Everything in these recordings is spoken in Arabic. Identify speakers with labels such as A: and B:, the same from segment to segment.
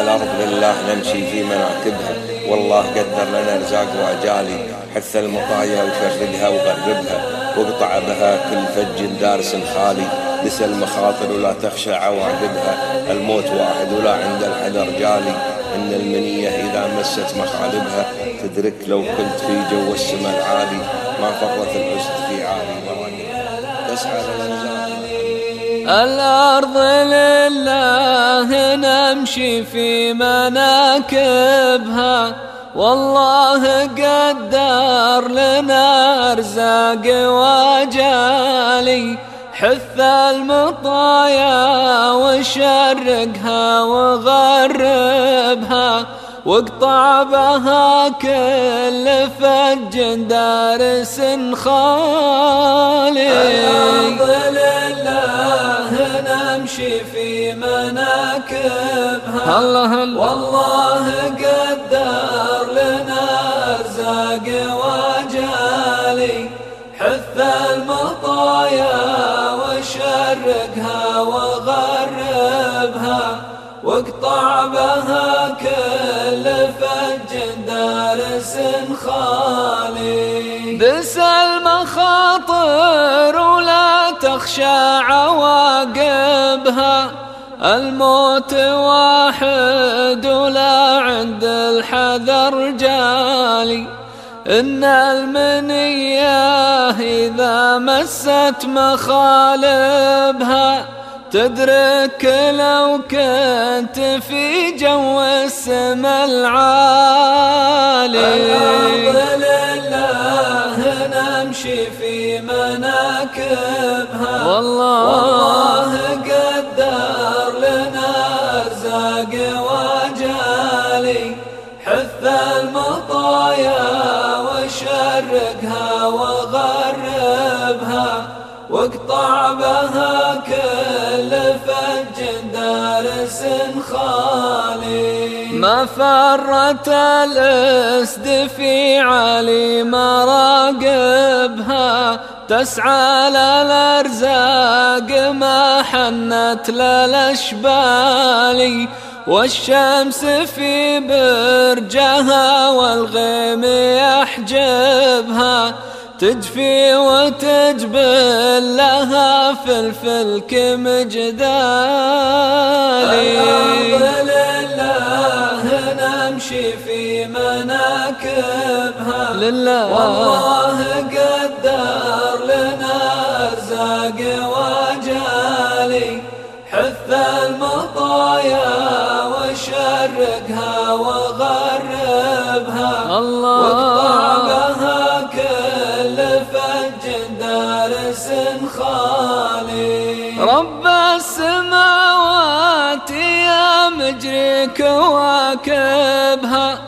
A: الأرض لله نمشي في مناكبها والله قدر لنا ارزاق وأجالي. حث المطايا وشردها وغربها. واقطع بها كل فج دارس خالي. نسى المخاطر ولا تخشى عواقبها. الموت واحد ولا عند الحذر جالي. إن المنية إذا مست مخالبها. تدرك لو كنت في جو السماء العالي. ما فرت الأسد في عالي مراقب تسعى
B: الأرض لله نمشي في مناكبها. والله قدر لنا أرزاق وجالي حث المطايا وشرقها وغربها. واقطع بها كل فج دارس خالي الأرض لله نمشي في مناكبها. الله والله قدر لنا ارزاق وجالي. حث المطايا وشرقها وغربها. واقطع بها كل فج دارس خالي. دس المخاطر ولا تخشى عواقبها. الموت واحد ولا عند الحذر جالي. إن المنية إذا مست مخالبها تدرك لو كنت في جو السما العالي. الأرض لله نمشي في مناكبها. والله, والله قدر لنا ارزاق وجالي حث المطايا وشرقها وغربها. واقطع بها دارس خالي. ما فرت الاسد في علي مراقبها تسعى للأرزاق ما حنت للاشبالي والشمس في برجها والغيم يحجبها تجفي وتجبل لها في الفلك مجدالي الأرض لله نمشي في مناكبها. لله. والله قدر لنا أرزاق وجالي. حث المطايا وشرقها وغربها. الله. السماوات يا مجري كواكبها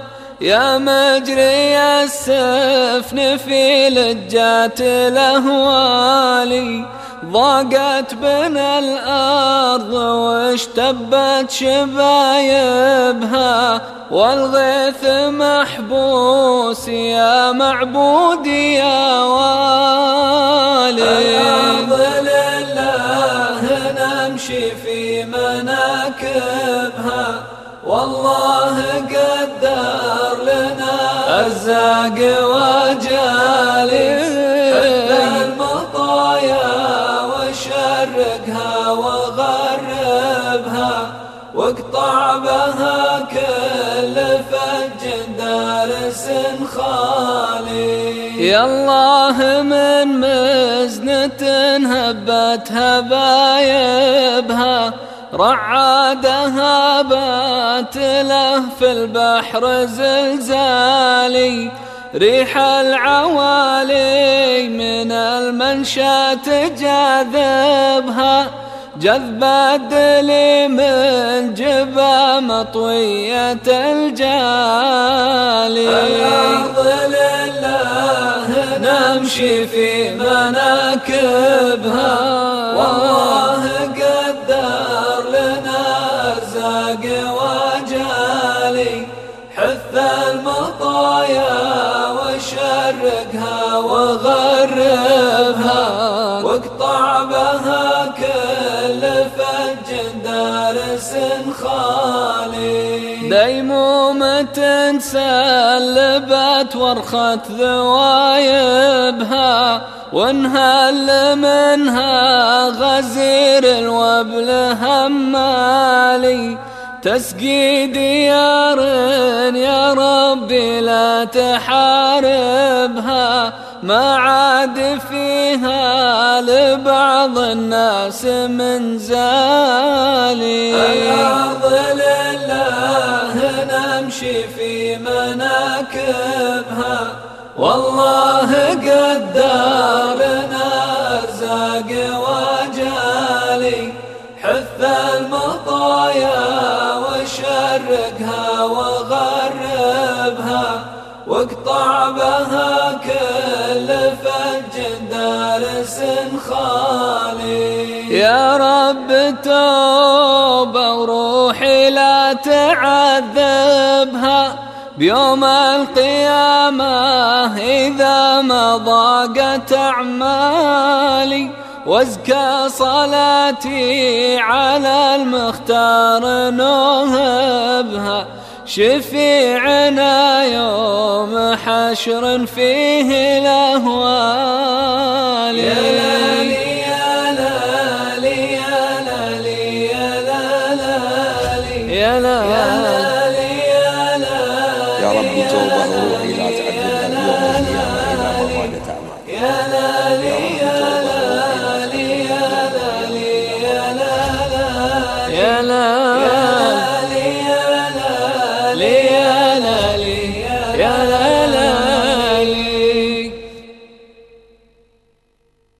B: يا مجري السفن في لجات الأهوالي. ضاقت بنا الأرض واشتبت شبايبها. والغيث محبوس يا معبودي يا والي نمشي في مناكبها والله قدر لنا الزاق وجالي دارس خالي يا الله من مزنة هبت هبايبها رعادها بات له في البحر زلزالي. ريح العوالي من المنشى تجاذبها جذب الدلي من جبا مطوية الجالي. الأرض لله نمشي في مناكبها. والله قدر لنا ارزاق دارس ديمومة سلبت ورخة ذوايبها وانهل منها غزير الوبل همالي تسقي ديار يا ربي لا تحاربها ما عاد فيها الناس من زالي. الأرض لله نمشي في مناكبها. والله قدر لنا ارزاق واقطع بها كل فج دارس خالي. يا رب توبة وروحي لا تعذبها. بيوم القيامة إذا ما ضاقت أعمالي وازكى صلاتي على المختار نوهبها شفيعنا يوم حشر فيه الأهوال. يا لالي
C: يا
B: لالي يا لالي يا لالي. يا لالي.
A: يا رب توبة روحي